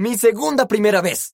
Mi segunda primera vez.